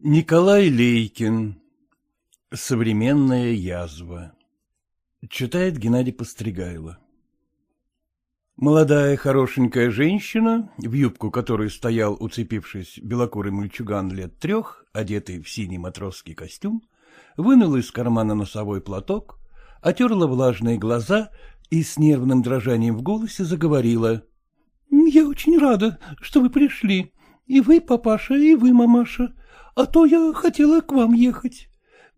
Николай Лейкин. Современная язва. Читает Геннадий Постригайло. Молодая хорошенькая женщина, в юбку которой стоял, уцепившись, белокурый мальчуган лет трех, одетый в синий матросский костюм, вынула из кармана носовой платок, отерла влажные глаза и с нервным дрожанием в голосе заговорила. — Я очень рада, что вы пришли. И вы, папаша, и вы, мамаша а то я хотела к вам ехать.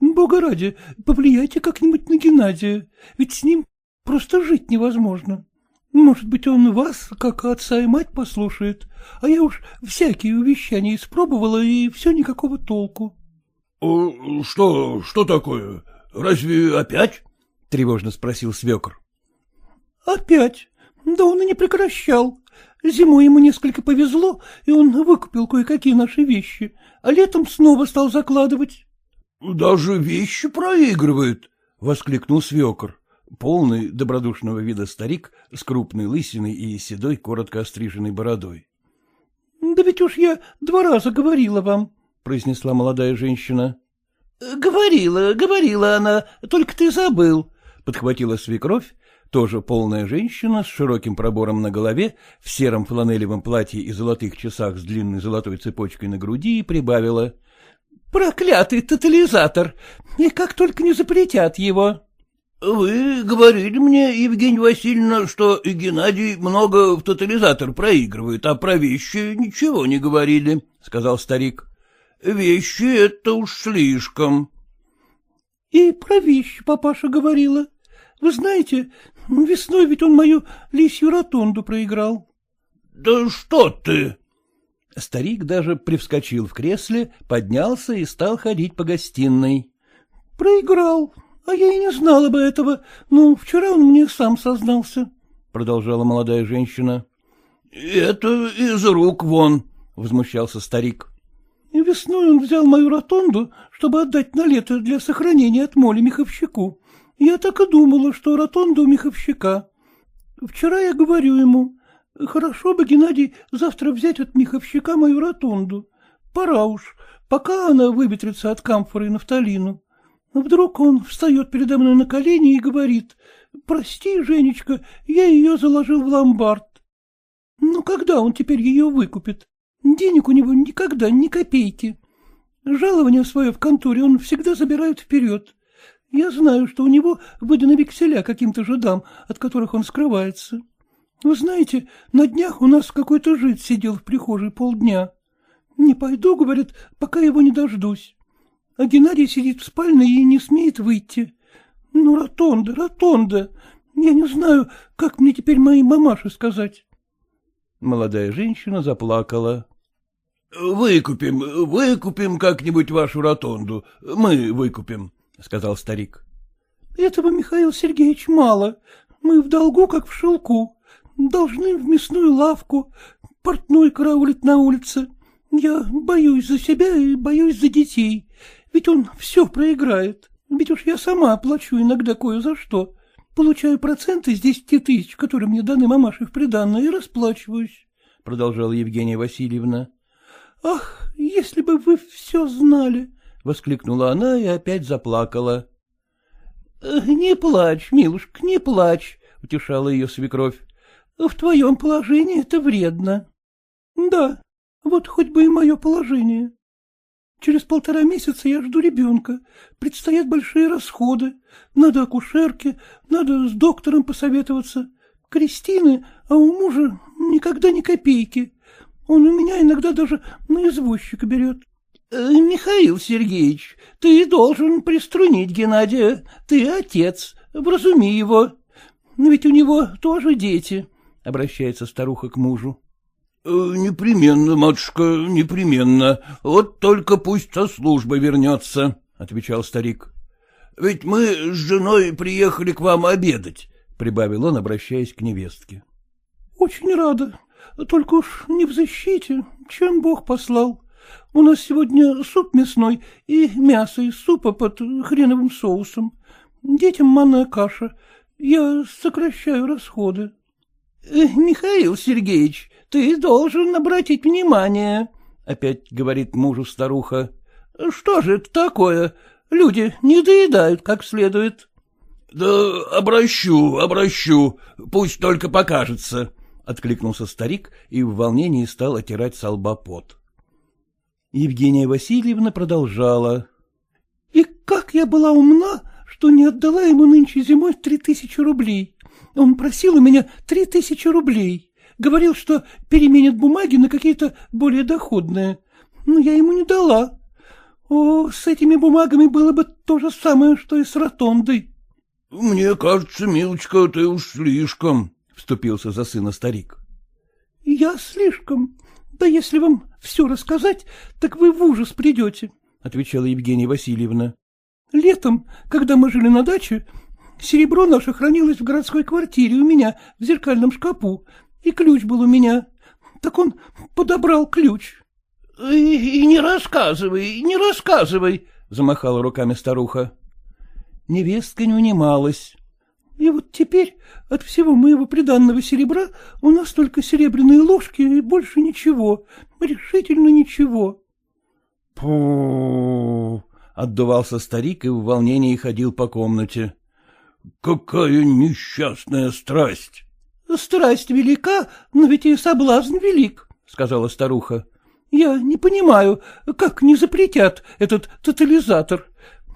Бога ради, повлияйте как-нибудь на Геннадия, ведь с ним просто жить невозможно. Может быть, он вас, как отца и мать, послушает, а я уж всякие увещания испробовала, и все никакого толку. — Что, что такое? Разве опять? — тревожно спросил свекр. — Опять? Да он и не прекращал. Зимой ему несколько повезло, и он выкупил кое-какие наши вещи, а летом снова стал закладывать. — Даже вещи проигрывает, — воскликнул свекор, полный добродушного вида старик с крупной лысиной и седой, коротко остриженной бородой. — Да ведь уж я два раза говорила вам, — произнесла молодая женщина. — Говорила, говорила она, только ты забыл, — подхватила свекровь тоже полная женщина с широким пробором на голове, в сером фланелевом платье и золотых часах с длинной золотой цепочкой на груди, и прибавила. — Проклятый тотализатор! И как только не запретят его. — Вы говорили мне, Евгения Васильевна, что Геннадий много в тотализатор проигрывает, а про вещи ничего не говорили, — сказал старик. — Вещи — это уж слишком. — И про вещи папаша говорила. Вы знаете, Весной ведь он мою лисью ротонду проиграл. — Да что ты! Старик даже привскочил в кресле, поднялся и стал ходить по гостиной. — Проиграл, а я и не знала бы этого, но вчера он мне сам сознался, — продолжала молодая женщина. — Это из рук вон, — возмущался старик. — Весной он взял мою ротонду, чтобы отдать на лето для сохранения от моли меховщику. Я так и думала, что ротонда у меховщика. Вчера я говорю ему, хорошо бы, Геннадий, завтра взять от меховщика мою ротонду. Пора уж, пока она выветрится от камфоры и нафталину. Вдруг он встает передо мной на колени и говорит, прости, Женечка, я ее заложил в ломбард. Ну, когда он теперь ее выкупит? Денег у него никогда, ни копейки. Жалование свое в конторе он всегда забирает вперед. Я знаю, что у него выданы векселя каким-то жидам, от которых он скрывается. Вы знаете, на днях у нас какой-то жид сидел в прихожей полдня. Не пойду, говорит, пока его не дождусь. А Геннадий сидит в спальне и не смеет выйти. Ну, ротонда, ротонда. Я не знаю, как мне теперь моей мамаше сказать. Молодая женщина заплакала. — Выкупим, выкупим как-нибудь вашу ротонду. Мы выкупим, — сказал старик. — Этого, Михаил Сергеевич, мало. Мы в долгу, как в шелку. Должны в мясную лавку, портной караулить на улице. Я боюсь за себя и боюсь за детей. Ведь он все проиграет. Ведь уж я сама оплачу иногда кое за что. Получаю проценты с десяти тысяч, которые мне даны мамашей в приданное, и расплачиваюсь, — продолжала Евгения Васильевна. — Ах, если бы вы все знали! — воскликнула она и опять заплакала. — Не плачь, милушка, не плачь, — утешала ее свекровь. — В твоем положении это вредно. — Да, вот хоть бы и мое положение. Через полтора месяца я жду ребенка. Предстоят большие расходы. Надо акушерке, надо с доктором посоветоваться. Кристины, а у мужа никогда ни копейки. Он у меня иногда даже на извозчика берет. Э, — Михаил Сергеевич, ты должен приструнить Геннадия. Ты отец, вразуми его. Ведь у него тоже дети, — обращается старуха к мужу. «Э, — Непременно, матушка, непременно. Вот только пусть со службы вернется, — отвечал старик. — Ведь мы с женой приехали к вам обедать, — прибавил он, обращаясь к невестке. — Очень рада. Только уж не в защите, чем Бог послал. У нас сегодня суп мясной и мясо из супа под хреновым соусом. Детям манная каша. Я сокращаю расходы. Э, — Михаил Сергеевич, ты должен обратить внимание, — опять говорит мужу старуха. —— Что же это такое? Люди не доедают как следует. — Да обращу, обращу, пусть только покажется, — откликнулся старик и в волнении стал отирать со лба пот. Евгения Васильевна продолжала. — И как я была умна, что не отдала ему нынче зимой три тысячи рублей. Он просил у меня три тысячи рублей. Говорил, что переменят бумаги на какие-то более доходные. Но я ему не дала. О, с этими бумагами было бы то же самое, что и с ротондой. — Мне кажется, милочка, ты уж слишком, — вступился за сына старик. — Я слишком. Да если вам все рассказать, так вы в ужас придете, — отвечала Евгения Васильевна. — Летом, когда мы жили на даче, серебро наше хранилось в городской квартире у меня в зеркальном шкафу, и ключ был у меня. Так он подобрал ключ. — И не рассказывай, не рассказывай, — замахала руками старуха. Невестка не унималась. И вот теперь от всего моего приданного серебра у нас только серебряные ложки и больше ничего, решительно ничего. — Пу! — отдувался старик и в волнении ходил по комнате. — Какая несчастная страсть! — Страсть велика, но ведь и соблазн велик, — сказала старуха. — Я не понимаю, как не запретят этот тотализатор.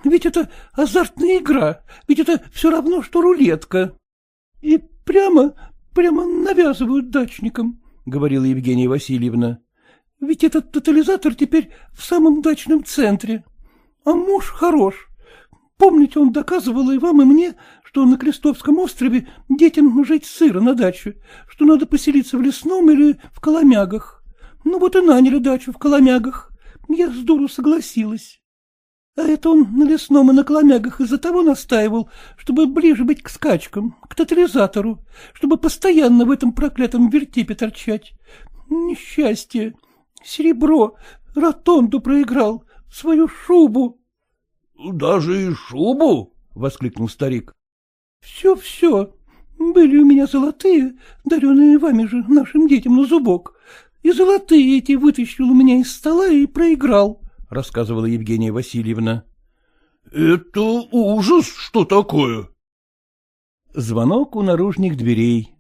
Ведь это азартная игра, ведь это все равно, что рулетка. И прямо, прямо навязывают дачникам, — говорила Евгения Васильевна. Ведь этот тотализатор теперь в самом дачном центре. А муж хорош. Помните, он доказывал и вам, и мне, что на Крестовском острове детям жить сыро на даче, что надо поселиться в лесном или в Коломягах. Ну вот и наняли дачу в Коломягах. Я с дуру согласилась. А это он на лесном и на кломягах из-за того настаивал, чтобы ближе быть к скачкам, к тотализатору, чтобы постоянно в этом проклятом вертепе торчать. Несчастье. Серебро. Ротонду проиграл. Свою шубу. — Даже и шубу? — воскликнул старик. Все, — Все-все. Были у меня золотые, даренные вами же, нашим детям на зубок. И золотые эти вытащил у меня из стола и проиграл. — рассказывала Евгения Васильевна. — Это ужас, что такое? Звонок у наружных дверей.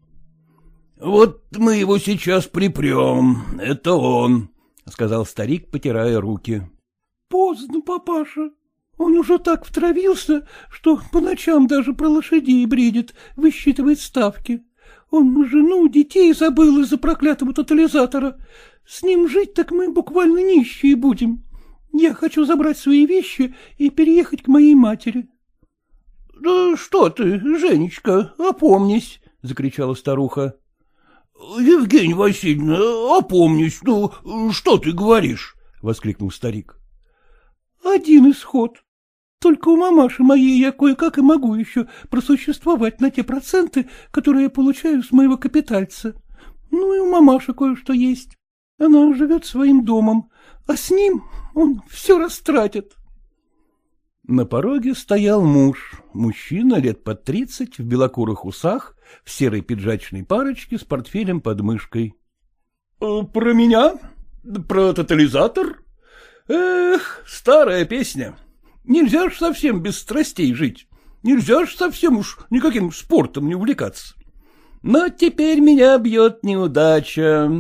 — Вот мы его сейчас припрем, это он, — сказал старик, потирая руки. — Поздно, папаша. Он уже так втравился, что по ночам даже про лошадей бредит, высчитывает ставки. Он жену, детей забыл из-за проклятого тотализатора. С ним жить так мы буквально нищие будем. Я хочу забрать свои вещи и переехать к моей матери. — Да что ты, Женечка, опомнись, — закричала старуха. — Евгений Васильевна, опомнись, ну, что ты говоришь? — воскликнул старик. — Один исход. Только у мамаши моей я кое-как и могу еще просуществовать на те проценты, которые я получаю с моего капитальца. Ну и у мамаши кое-что есть. Она живет своим домом, а с ним он все растратит. На пороге стоял муж, мужчина лет под тридцать, в белокурых усах, в серой пиджачной парочке с портфелем под мышкой. «Э, — Про меня? Про тотализатор? Эх, старая песня. Нельзя ж совсем без страстей жить. Нельзя ж совсем уж никаким спортом не увлекаться. Но теперь меня бьет неудача.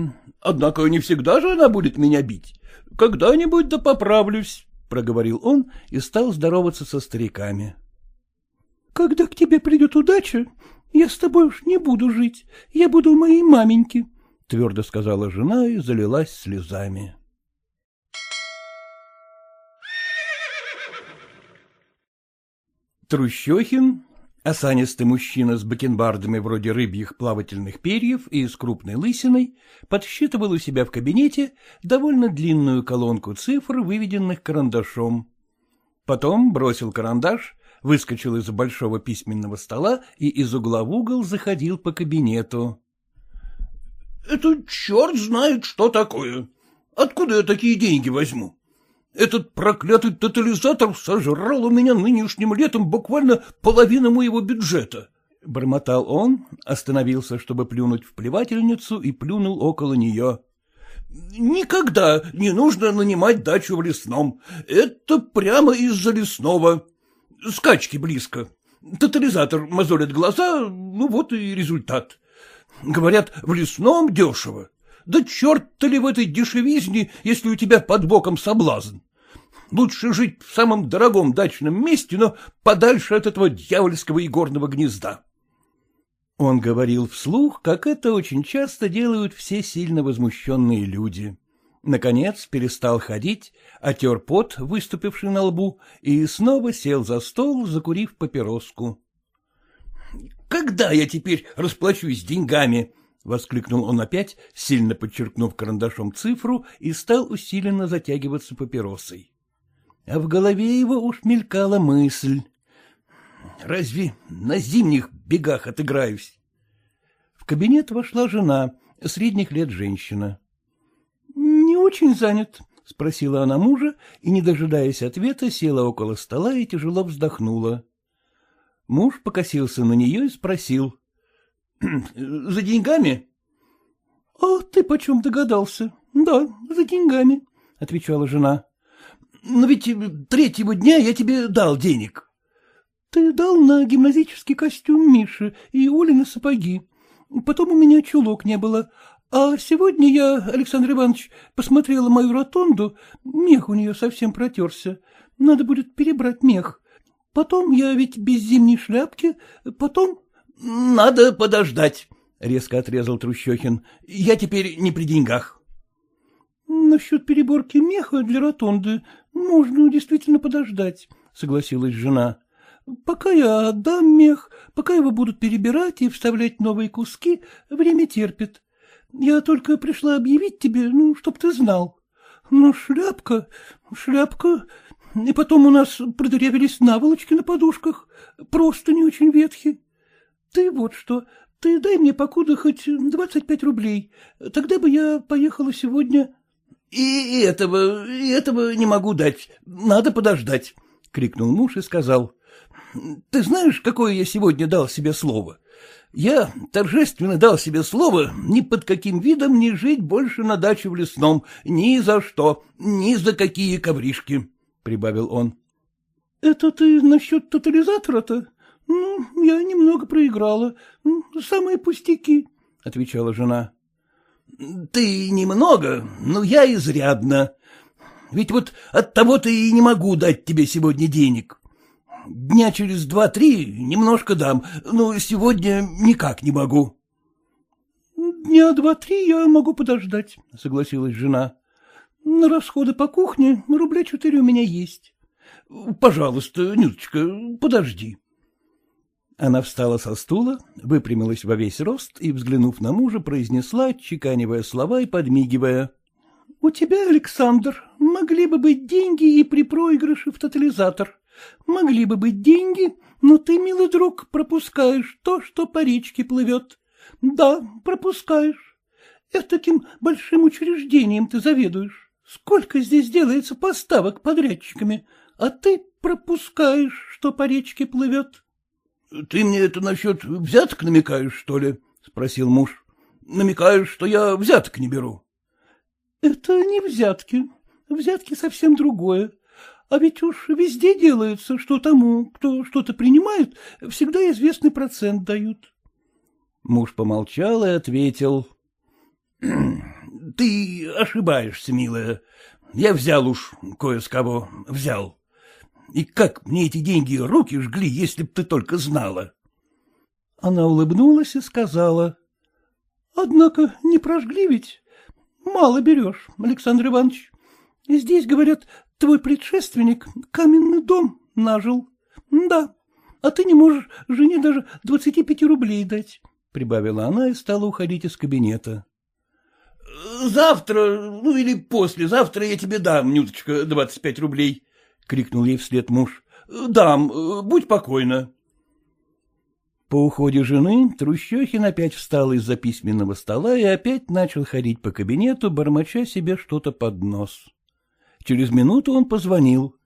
Однако не всегда же она будет меня бить. Когда-нибудь да поправлюсь, — проговорил он и стал здороваться со стариками. — Когда к тебе придет удача, я с тобой уж не буду жить, я буду у моей маменьки, — твердо сказала жена и залилась слезами. Трущохин Осанистый мужчина с бакенбардами вроде рыбьих плавательных перьев и с крупной лысиной подсчитывал у себя в кабинете довольно длинную колонку цифр, выведенных карандашом. Потом бросил карандаш, выскочил из большого письменного стола и из угла в угол заходил по кабинету. — Это черт знает, что такое. Откуда я такие деньги возьму? Этот проклятый тотализатор сожрал у меня нынешним летом буквально половину моего бюджета. Бормотал он, остановился, чтобы плюнуть в плевательницу, и плюнул около нее. Никогда не нужно нанимать дачу в лесном. Это прямо из-за лесного. Скачки близко. Тотализатор мозолит глаза, ну вот и результат. Говорят, в лесном дешево. Да черт-то ли в этой дешевизне, если у тебя под боком соблазн? Лучше жить в самом дорогом дачном месте, но подальше от этого дьявольского и горного гнезда. Он говорил вслух, как это очень часто делают все сильно возмущенные люди. Наконец перестал ходить, отер пот, выступивший на лбу, и снова сел за стол, закурив папироску. — Когда я теперь расплачусь деньгами? — воскликнул он опять, сильно подчеркнув карандашом цифру, и стал усиленно затягиваться папиросой. А в голове его уж мелькала мысль. Разве на зимних бегах отыграюсь? В кабинет вошла жена, средних лет женщина. — Не очень занят, — спросила она мужа и, не дожидаясь ответа, села около стола и тяжело вздохнула. Муж покосился на нее и спросил. — За деньгами? — А ты почем догадался? — Да, за деньгами, — отвечала жена. — Но ведь третьего дня я тебе дал денег. — Ты дал на гимназический костюм Миши и Олины сапоги. Потом у меня чулок не было. А сегодня я, Александр Иванович, посмотрела мою ротонду, мех у нее совсем протерся. Надо будет перебрать мех. Потом я ведь без зимней шляпки, потом... — Надо подождать, — резко отрезал Трущохин. — Я теперь не при деньгах. — Насчет переборки меха для ротонды можно действительно подождать, — согласилась жена. — Пока я отдам мех, пока его будут перебирать и вставлять новые куски, время терпит. Я только пришла объявить тебе, ну, чтоб ты знал. Но шляпка, шляпка... И потом у нас продырявились наволочки на подушках, просто не очень ветхие. Ты вот что, ты дай мне покуда хоть двадцать пять рублей, тогда бы я поехала сегодня... — И этого, и этого не могу дать, надо подождать, — крикнул муж и сказал. — Ты знаешь, какое я сегодня дал себе слово? Я торжественно дал себе слово ни под каким видом не жить больше на даче в лесном, ни за что, ни за какие ковришки, — прибавил он. — Это ты насчет тотализатора-то? Ну, я немного проиграла. Самые пустяки, — отвечала жена. — Ты немного, но я изрядно. Ведь вот от того-то и не могу дать тебе сегодня денег. Дня через два-три немножко дам, но сегодня никак не могу. — Дня два-три я могу подождать, — согласилась жена. — На расходы по кухне рубля четыре у меня есть. — Пожалуйста, Нюточка, подожди. Она встала со стула, выпрямилась во весь рост и, взглянув на мужа, произнесла, чеканивая слова и подмигивая. — У тебя, Александр, могли бы быть деньги и при проигрыше в тотализатор. Могли бы быть деньги, но ты, милый друг, пропускаешь то, что по речке плывет. Да, пропускаешь. таким большим учреждением ты заведуешь. Сколько здесь делается поставок подрядчиками, а ты пропускаешь, что по речке плывет. — Ты мне это насчет взяток намекаешь, что ли? — спросил муж. — Намекаешь, что я взяток не беру. — Это не взятки. Взятки совсем другое. А ведь уж везде делается, что тому, кто что-то принимает, всегда известный процент дают. Муж помолчал и ответил. — Ты ошибаешься, милая. Я взял уж кое с кого, взял. И как мне эти деньги руки жгли, если б ты только знала? Она улыбнулась и сказала. — Однако не прожгли ведь. Мало берешь, Александр Иванович. Здесь, говорят, Твой предшественник каменный дом нажил. Да, а ты не можешь жене даже двадцати пяти рублей дать, — прибавила она и стала уходить из кабинета. — Завтра, ну или послезавтра я тебе дам, Нюточка, двадцать пять рублей, — крикнул ей вслед муж. — Дам, будь покойна. По уходе жены Трущохин опять встал из-за письменного стола и опять начал ходить по кабинету, бормоча себе что-то под нос. Через минуту он позвонил.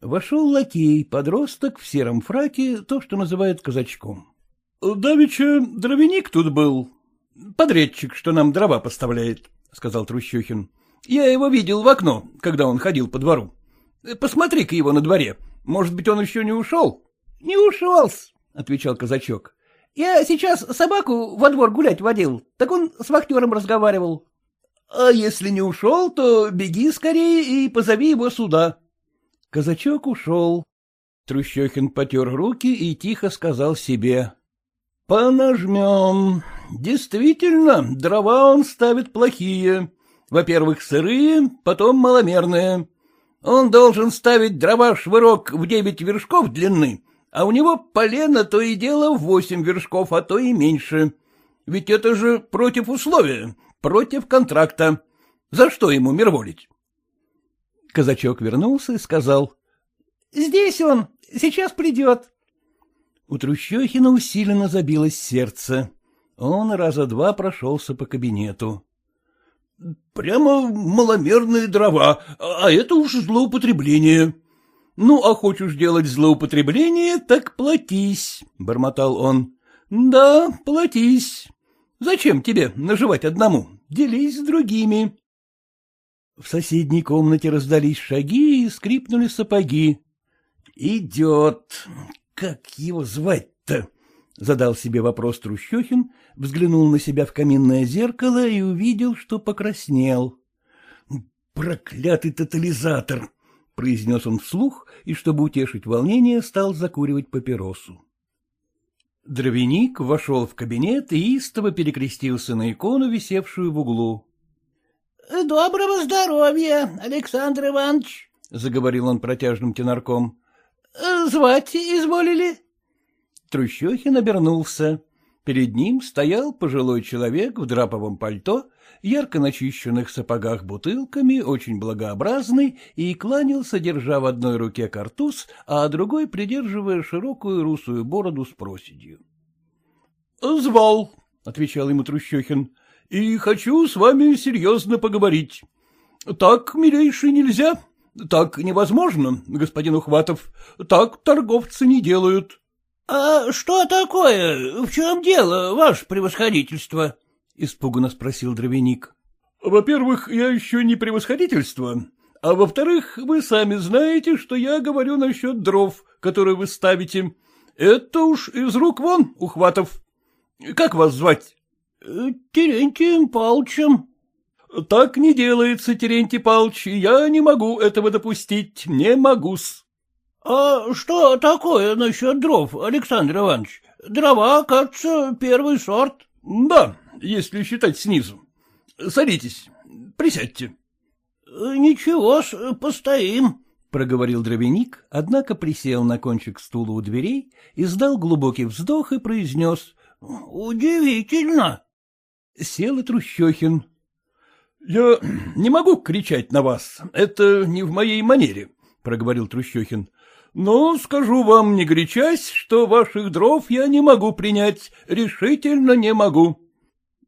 Вошел лакей, подросток в сером фраке, то, что называют казачком. — Давеча дровяник тут был. Подрядчик, что нам дрова поставляет, — сказал Трущухин. — Я его видел в окно, когда он ходил по двору. Посмотри-ка его на дворе. Может быть, он еще не ушел? — Не ушел отвечал казачок. — Я сейчас собаку во двор гулять водил, так он с вахтером разговаривал. — А если не ушел, то беги скорее и позови его сюда. Казачок ушел. Трущохин потер руки и тихо сказал себе. — Понажмем. Действительно, дрова он ставит плохие. Во-первых, сырые, потом маломерные. Он должен ставить дрова-швырок в девять вершков длины, а у него полено то и дело в восемь вершков, а то и меньше. Ведь это же против условия, против контракта. За что ему мирволить? Казачок вернулся и сказал. — Здесь он, сейчас придет. У Трущохина усиленно забилось сердце. Он раза два прошелся по кабинету. — Прямо маломерные дрова, а это уж злоупотребление. Ну, а хочешь делать злоупотребление, так платись, — бормотал он. — Да, платись. Зачем тебе наживать одному? Делись с другими. В соседней комнате раздались шаги и скрипнули сапоги. — Идет. Как его звать-то? — задал себе вопрос Трущохин, взглянул на себя в каминное зеркало и увидел, что покраснел. — Проклятый тотализатор! — произнес он вслух и, чтобы утешить волнение, стал закуривать папиросу. Дровяник вошел в кабинет и истово перекрестился на икону, висевшую в углу. — Доброго здоровья, Александр Иванович, — заговорил он протяжным тенорком. — Звать изволили? Трущохин обернулся. Перед ним стоял пожилой человек в драповом пальто, ярко начищенных сапогах бутылками, очень благообразный, и кланялся, держа в одной руке картуз, а другой придерживая широкую русую бороду с проседью. — Звал, — отвечал ему Трущохин, — и хочу с вами серьезно поговорить. Так, милейший, нельзя, так невозможно, господин Ухватов, так торговцы не делают. — А что такое? В чем дело, ваше превосходительство? — испуганно спросил дровяник. — Во-первых, я еще не превосходительство, а во-вторых, вы сами знаете, что я говорю насчет дров, которые вы ставите. Это уж из рук вон, Ухватов. Как вас звать? Терентием Палчем. — Так не делается, Терентий Палч, я не могу этого допустить, не могу-с. — А что такое насчет дров, Александр Иванович? Дрова, кажется, первый сорт. — Да, если считать снизу. Садитесь, присядьте. — Ничего постоим, — проговорил дровяник, однако присел на кончик стула у дверей, издал глубокий вздох и произнес. — Удивительно. Сел и Трущохин. — Я не могу кричать на вас, это не в моей манере, — проговорил Трущохин. — Но скажу вам, не горячась, что ваших дров я не могу принять, решительно не могу.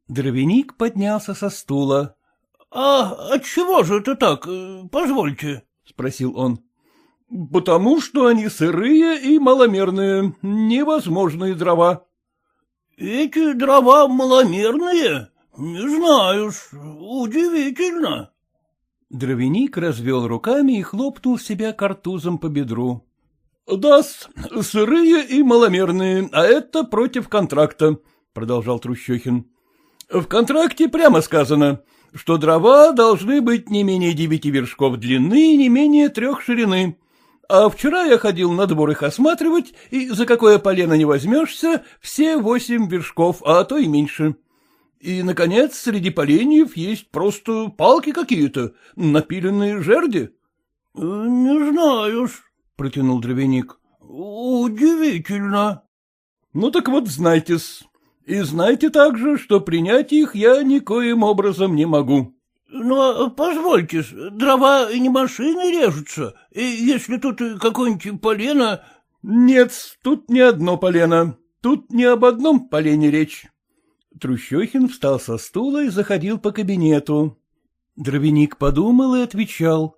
Дровяник поднялся со стула. — А отчего же это так, позвольте? — спросил он. — Потому что они сырые и маломерные, невозможные дрова. — Эти дрова маломерные? Не знаю удивительно. Дровяник развел руками и хлопнул себя картузом по бедру. — Да, сырые и маломерные, а это против контракта, — продолжал Трущохин. В контракте прямо сказано, что дрова должны быть не менее девяти вершков длины и не менее трех ширины. А вчера я ходил на двор их осматривать, и за какое полено не возьмешься, все восемь вершков, а то и меньше. И, наконец, среди поленьев есть просто палки какие-то, напиленные жерди. — Не знаю протянул дровяник. — Удивительно. — Ну так вот знайте-с, и знайте также, что принять их я никоим образом не могу. — Но позвольте, дрова не машины режутся, и если тут какое-нибудь полено... — Нет, тут не одно полено, тут не об одном полене речь. Трущохин встал со стула и заходил по кабинету. Дровяник подумал и отвечал. —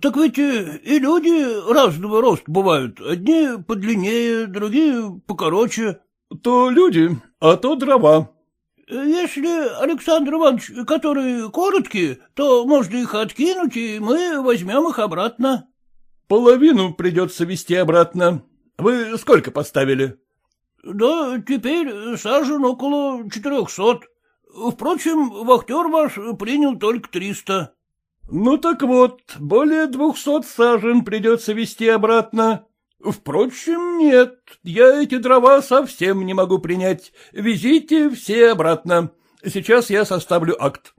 Так ведь и люди разного роста бывают, одни подлиннее, другие покороче. — То люди, а то дрова. — Если, Александр Иванович, которые короткие, то можно их откинуть, и мы возьмем их обратно. — Половину придется вести обратно. Вы сколько поставили? — Да теперь сажен около четырехсот. Впрочем, вахтер ваш принял только триста. — Ну так вот, более двухсот сажен придется вести обратно. Впрочем, нет, я эти дрова совсем не могу принять. Везите все обратно. Сейчас я составлю акт.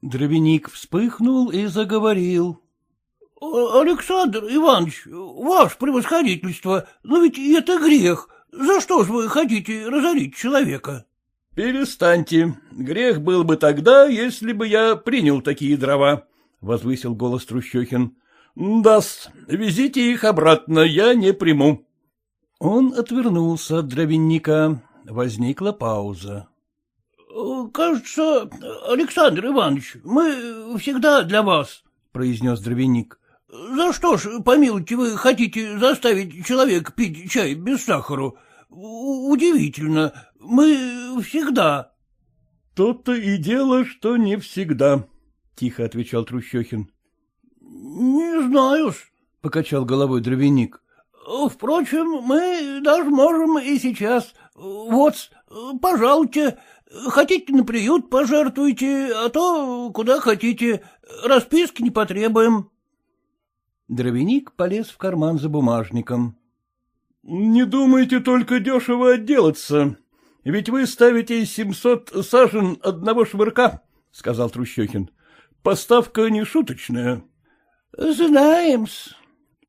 Дровяник вспыхнул и заговорил. — Александр Иванович, ваше превосходительство, но ведь это грех. За что же вы хотите разорить человека? — Перестаньте. Грех был бы тогда, если бы я принял такие дрова, — возвысил голос Трущохин. — Да-с, везите их обратно, я не приму. Он отвернулся от дровянника. Возникла пауза. — Кажется, Александр Иванович, мы всегда для вас, — произнес дровяник. — За что ж, помилуйте, вы хотите заставить человека пить чай без сахара? Удивительно, мы всегда. — То-то и дело, что не всегда, — тихо отвечал Трущохин. — Не знаю-с, — покачал головой дровяник. — Впрочем, мы даже можем и сейчас. Вот, пожалуйте, хотите на приют пожертвуйте, а то куда хотите, расписки не потребуем. Дровяник полез в карман за бумажником. — Не думайте только дешево отделаться, ведь вы ставите семьсот сажен одного швырка, — сказал Трущохин. — Поставка не шуточная. — Знаем-с.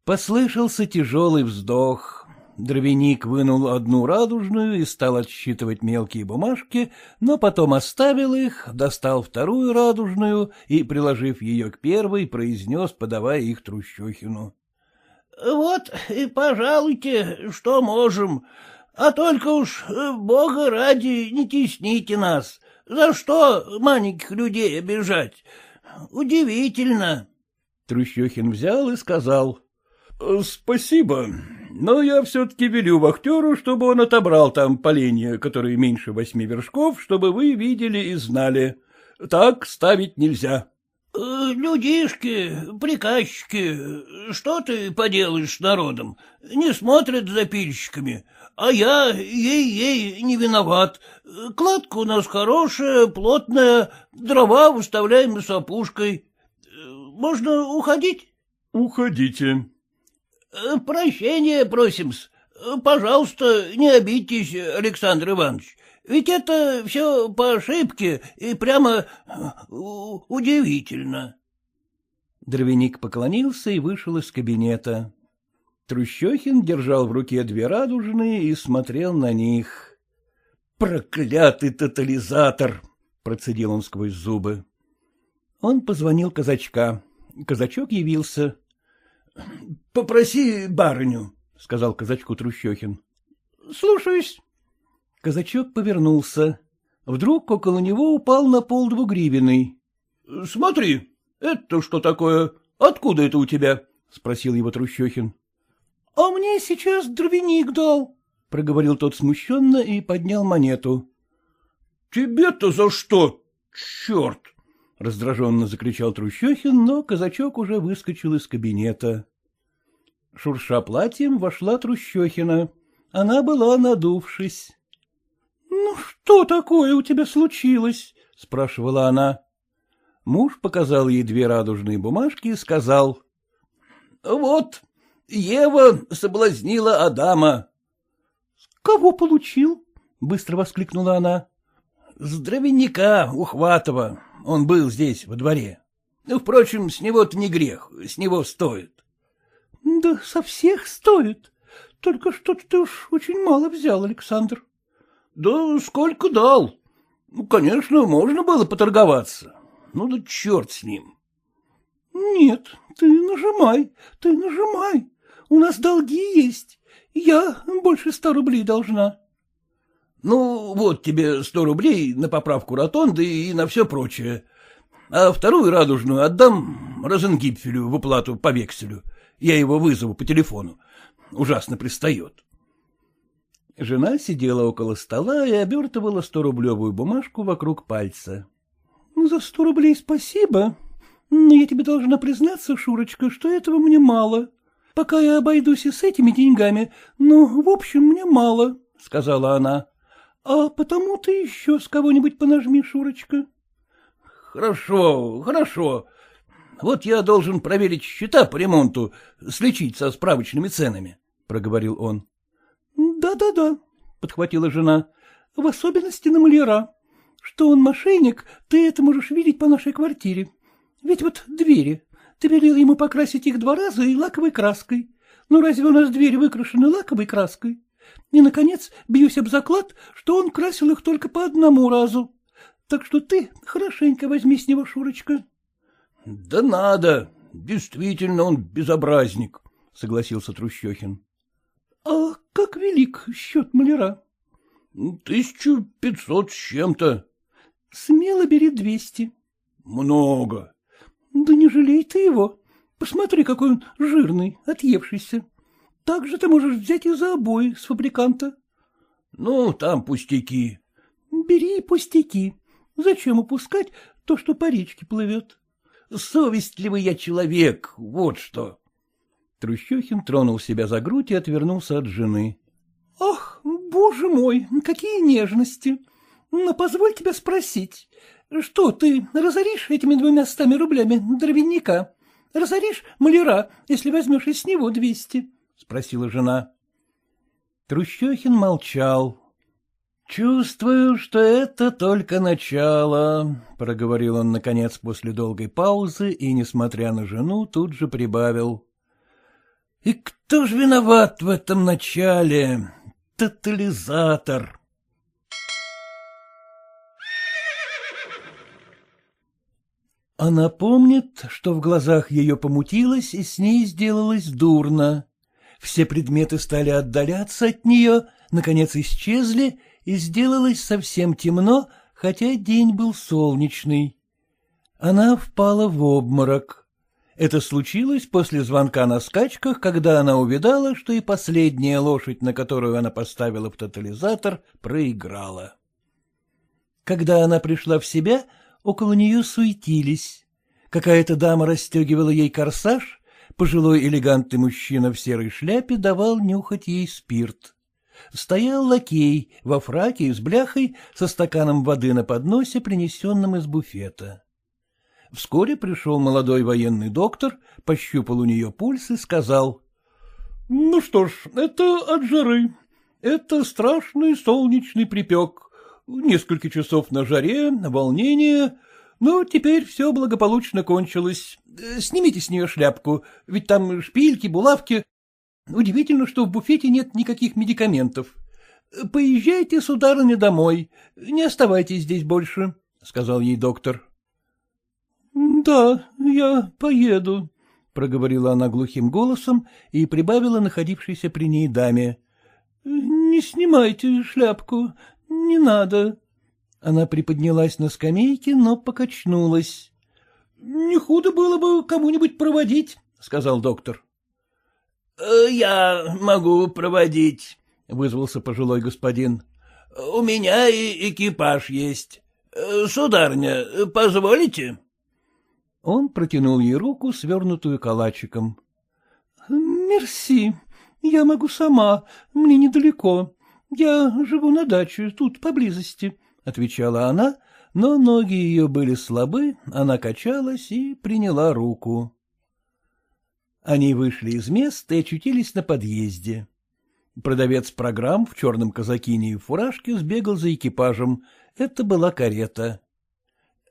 Послышался тяжелый вздох. Дровяник вынул одну радужную и стал отсчитывать мелкие бумажки, но потом оставил их, достал вторую радужную и, приложив ее к первой, произнес, подавая их Трущухину. — Вот и пожалуйте, что можем, а только уж, бога ради, не тесните нас. За что маленьких людей обижать? Удивительно. Трущохин взял и сказал. — Спасибо, но я все-таки велю вахтеру, чтобы он отобрал там поленья, которые меньше восьми вершков, чтобы вы видели и знали. Так ставить нельзя. — Людишки, приказчики, что ты поделаешь с народом? Не смотрят за пильщиками, а я ей-ей не виноват. Кладка у нас хорошая, плотная, дрова выставляем с опушкой. Можно уходить? — Уходите. — Прощения просим-с. Пожалуйста, не обидьтесь, Александр Иванович. Ведь это все по ошибке и прямо удивительно. Дровяник поклонился и вышел из кабинета. Трущохин держал в руке две радужные и смотрел на них. — Проклятый тотализатор! — процедил он сквозь зубы. Он позвонил казачка. Казачок явился. — Попроси барыню, — сказал казачку Трущохин. — Слушаюсь. Казачок повернулся. Вдруг около него упал на пол двугривенный. — Смотри, это что такое? Откуда это у тебя? — спросил его Трущохин. — А мне сейчас дровяник дал, — проговорил тот смущенно и поднял монету. — Тебе-то за что? Черт! — раздраженно закричал Трущохин, но казачок уже выскочил из кабинета. Шурша платьем вошла Трущохина. Она была надувшись. — Ну, что такое у тебя случилось? — спрашивала она. Муж показал ей две радужные бумажки и сказал. — Вот, Ева соблазнила Адама. — Кого получил? — быстро воскликнула она. — С дровяника Ухватова. Он был здесь, во дворе. Впрочем, с него-то не грех, с него стоит. — Да со всех стоит. Только что-то ты уж очень мало взял, Александр. — Да сколько дал? Ну, конечно, можно было поторговаться. Ну да черт с ним. — Нет, ты нажимай, ты нажимай. У нас долги есть. Я больше ста рублей должна. — Ну, вот тебе сто рублей на поправку ротонды и на все прочее. А вторую радужную отдам Розенгипфелю в уплату по векселю. Я его вызову по телефону. Ужасно пристает. Жена сидела около стола и обертывала сторублевую бумажку вокруг пальца. — За сто рублей спасибо, но я тебе должна признаться, Шурочка, что этого мне мало. Пока я обойдусь и с этими деньгами, но, в общем, мне мало, — сказала она. — А потому ты еще с кого-нибудь понажми, Шурочка. — Хорошо, хорошо. Вот я должен проверить счета по ремонту, слечить со справочными ценами, — проговорил он. Да, да — подхватила жена, — в особенности на маляра. Что он мошенник, ты это можешь видеть по нашей квартире. Ведь вот двери. Ты велел ему покрасить их два раза и лаковой краской. Ну разве у нас двери выкрашены лаковой краской? И, наконец, бьюсь об заклад, что он красил их только по одному разу. Так что ты хорошенько возьми с него, Шурочка. — Да надо, действительно он безобразник, — согласился Трущохин. — А как велик счет маляра? — Тысячу пятьсот с чем-то. — Смело бери двести. — Много. — Да не жалей ты его. Посмотри, какой он жирный, отъевшийся. Так же ты можешь взять и за обои с фабриканта. — Ну, там пустяки. — Бери пустяки. Зачем упускать то, что по речке плывет? Совестливый я человек, вот что. Трущохин тронул себя за грудь и отвернулся от жены. — Ах, боже мой, какие нежности! Но позволь тебя спросить, что ты разоришь этими двумя стами рублями дровяника? Разоришь маляра, если возьмешь из него двести? — спросила жена. Трущохин молчал. — Чувствую, что это только начало, — проговорил он, наконец, после долгой паузы и, несмотря на жену, тут же прибавил. — И кто ж виноват в этом начале? Тотализатор. Она помнит, что в глазах ее помутилось, и с ней сделалось дурно. Все предметы стали отдаляться от нее, наконец исчезли, и сделалось совсем темно, хотя день был солнечный. Она впала в обморок. Это случилось после звонка на скачках, когда она увидала, что и последняя лошадь, на которую она поставила в тотализатор, проиграла. Когда она пришла в себя, около нее суетились. Какая-то дама расстегивала ей корсаж, пожилой элегантный мужчина в серой шляпе давал нюхать ей спирт. Стоял лакей во фраке с бляхой со стаканом воды на подносе, принесенным из буфета. Вскоре пришел молодой военный доктор, пощупал у нее пульс и сказал. — Ну что ж, это от жары. Это страшный солнечный припек. Несколько часов на жаре, волнение, но теперь все благополучно кончилось. Снимите с нее шляпку, ведь там шпильки, булавки. Удивительно, что в буфете нет никаких медикаментов. Поезжайте, сударыня, домой. Не оставайтесь здесь больше, — сказал ей доктор. — Да, я поеду, — проговорила она глухим голосом и прибавила находившейся при ней даме. — Не снимайте шляпку, не надо. Она приподнялась на скамейке, но покачнулась. — Не худо было бы кому-нибудь проводить, — сказал доктор. «Э, — Я могу проводить, — вызвался пожилой господин. — У меня и экипаж есть. Э, сударня, позволите? Он протянул ей руку, свернутую калачиком. — Мерси, я могу сама, мне недалеко. Я живу на даче, тут поблизости, — отвечала она, но ноги ее были слабы, она качалась и приняла руку. Они вышли из места и очутились на подъезде. Продавец программ в черном казакине и фуражке сбегал за экипажем. Это была карета.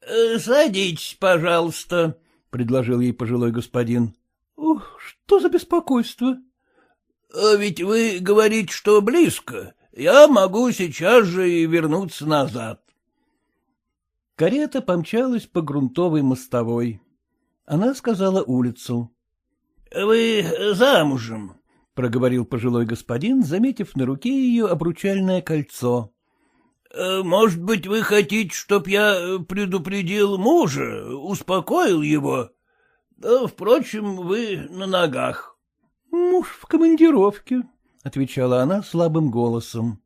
«Э, — Садитесь, пожалуйста, — предложил ей пожилой господин. — Ох, что за беспокойство? «А — Ведь вы говорите, что близко я могу сейчас же и вернуться назад. Карета помчалась по грунтовой мостовой. Она сказала улицу. — Вы замужем? — проговорил пожилой господин, заметив на руке ее обручальное кольцо. — Может быть, вы хотите, чтоб я предупредил мужа, успокоил его? Да, впрочем, вы на ногах. — Муж в командировке, — отвечала она слабым голосом.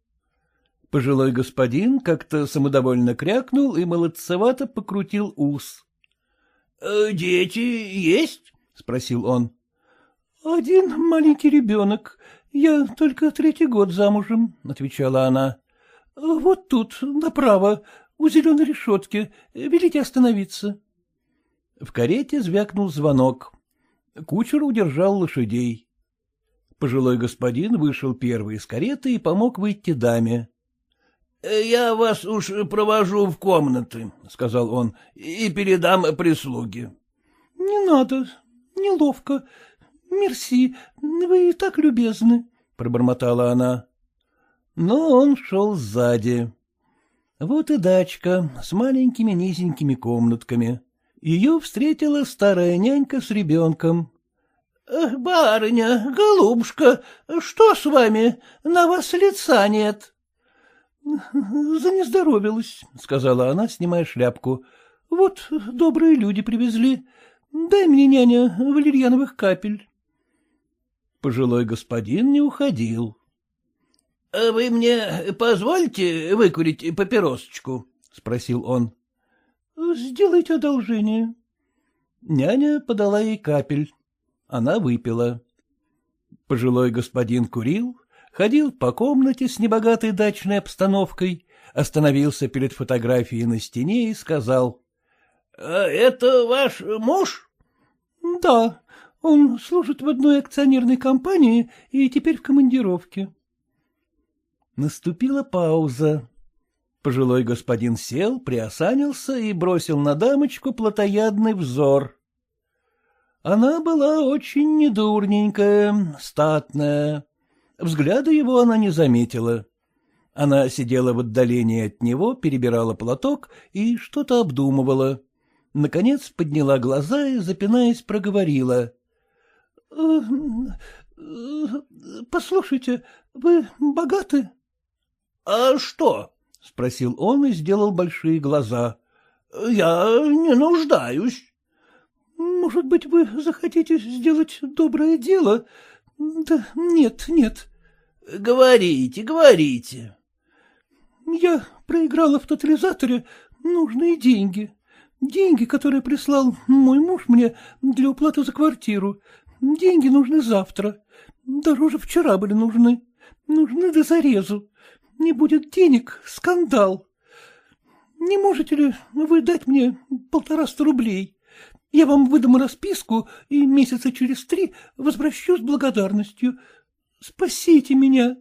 Пожилой господин как-то самодовольно крякнул и молодцевато покрутил ус. «Э, — Дети есть? — спросил он. — Один маленький ребенок. Я только третий год замужем, — отвечала она. — Вот тут, направо, у зеленой решетки. Велите остановиться. В карете звякнул звонок. Кучер удержал лошадей. Пожилой господин вышел первый из кареты и помог выйти даме. — Я вас уж провожу в комнаты, — сказал он, — и передам прислуге. — Не надо, неловко. Мерси, вы и так любезны, — пробормотала она. Но он шел сзади. Вот и дачка с маленькими низенькими комнатками. Ее встретила старая нянька с ребенком. — Барыня, голубушка, что с вами? На вас лица нет. — Занездоровилась, — сказала она, снимая шляпку. — Вот добрые люди привезли. Дай мне, няня, валерьяновых капель. Пожилой господин не уходил. — Вы мне позвольте выкурить папиросочку? — спросил он. — Сделайте одолжение. Няня подала ей капель. Она выпила. Пожилой господин курил, ходил по комнате с небогатой дачной обстановкой, остановился перед фотографией на стене и сказал. — а Это ваш муж? — Да, он служит в одной акционерной компании и теперь в командировке. Наступила пауза. Пожилой господин сел, приосанился и бросил на дамочку плотоядный взор. Она была очень недурненькая, статная. Взгляда его она не заметила. Она сидела в отдалении от него, перебирала платок и что-то обдумывала. Наконец подняла глаза и, запинаясь, проговорила. «Э, э, — Послушайте, вы богаты? — А что? — спросил он и сделал большие глаза. — Я не нуждаюсь. Может быть, вы захотите сделать доброе дело? Да нет, нет. — Говорите, говорите. — Я проиграла в тотализаторе нужные деньги. Деньги, которые прислал мой муж мне для уплаты за квартиру. Деньги нужны завтра. Дороже вчера были нужны. Нужны до зарезу. Не будет денег — скандал. Не можете ли вы дать мне полтораста рублей? Я вам выдам расписку и месяца через три возвращу с благодарностью. Спасите меня.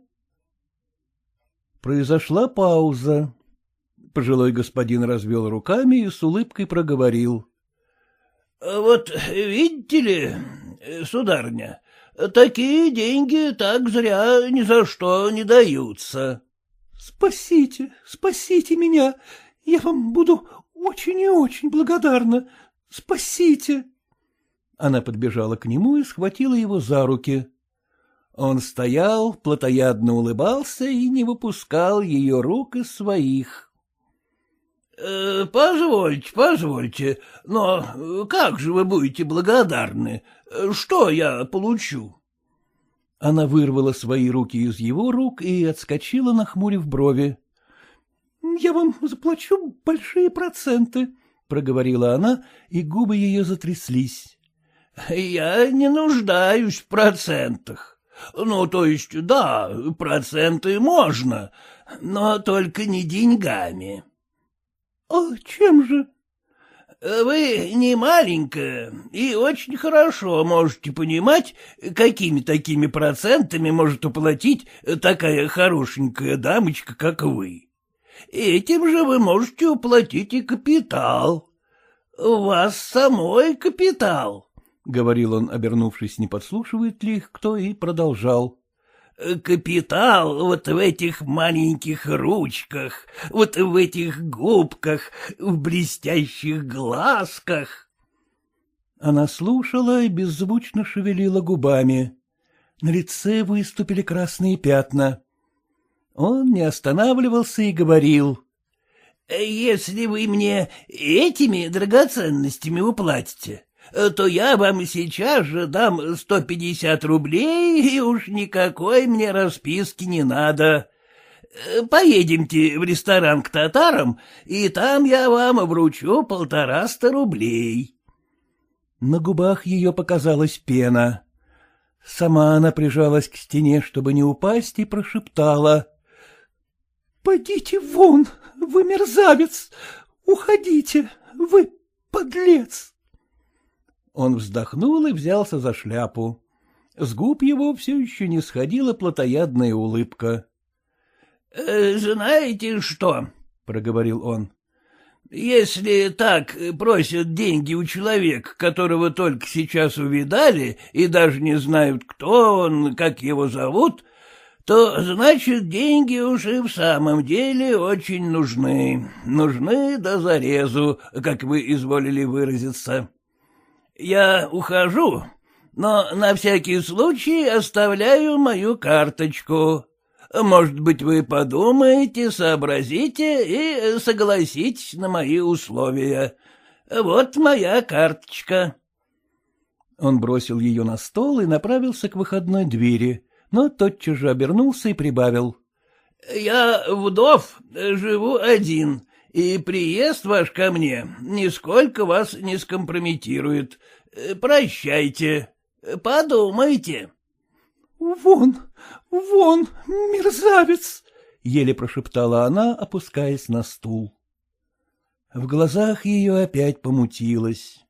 Произошла пауза. Пожилой господин развел руками и с улыбкой проговорил. — Вот видите ли, сударыня, такие деньги так зря ни за что не даются. — Спасите, спасите меня, я вам буду очень и очень благодарна. Спасите! Она подбежала к нему и схватила его за руки. Он стоял, плотоядно улыбался и не выпускал ее рук из своих. «Э, — Позвольте, позвольте, но как же вы будете благодарны? Что я получу? Она вырвала свои руки из его рук и отскочила, нахмурив брови. — Я вам заплачу большие проценты, — проговорила она, и губы ее затряслись. — Я не нуждаюсь в процентах. Ну, то есть, да, проценты можно, но только не деньгами. — А чем же? — Вы не маленькая и очень хорошо можете понимать, какими такими процентами может уплатить такая хорошенькая дамочка, как вы. Этим же вы можете уплатить и капитал. У вас самой капитал, — говорил он, обернувшись, не подслушивает ли их кто, и продолжал. Капитал вот в этих маленьких ручках, вот в этих губках, в блестящих глазках. Она слушала и беззвучно шевелила губами. На лице выступили красные пятна. Он не останавливался и говорил. — Если вы мне этими драгоценностями уплатите, то я вам сейчас же дам сто пятьдесят рублей, и уж никакой мне расписки не надо. Поедемте в ресторан к татарам, и там я вам вручу полтораста рублей. На губах ее показалась пена. Сама она прижалась к стене, чтобы не упасть, и прошептала. — Пойдите вон, вы мерзавец! Уходите, вы подлец! Он вздохнул и взялся за шляпу. С губ его все еще не сходила плотоядная улыбка. «Э, — Знаете что? — проговорил он. — Если так просят деньги у человека, которого только сейчас увидали и даже не знают, кто он, как его зовут, то, значит, деньги уж и в самом деле очень нужны. Нужны до зарезу, как вы изволили выразиться. Я ухожу, но на всякий случай оставляю мою карточку. Может быть, вы подумаете, сообразите и согласитесь на мои условия. Вот моя карточка. Он бросил ее на стол и направился к выходной двери но тотчас же обернулся и прибавил. — Я вдов, живу один, и приезд ваш ко мне нисколько вас не скомпрометирует. Прощайте, подумайте. — Вон, вон, мерзавец! — еле прошептала она, опускаясь на стул. В глазах ее опять помутилось.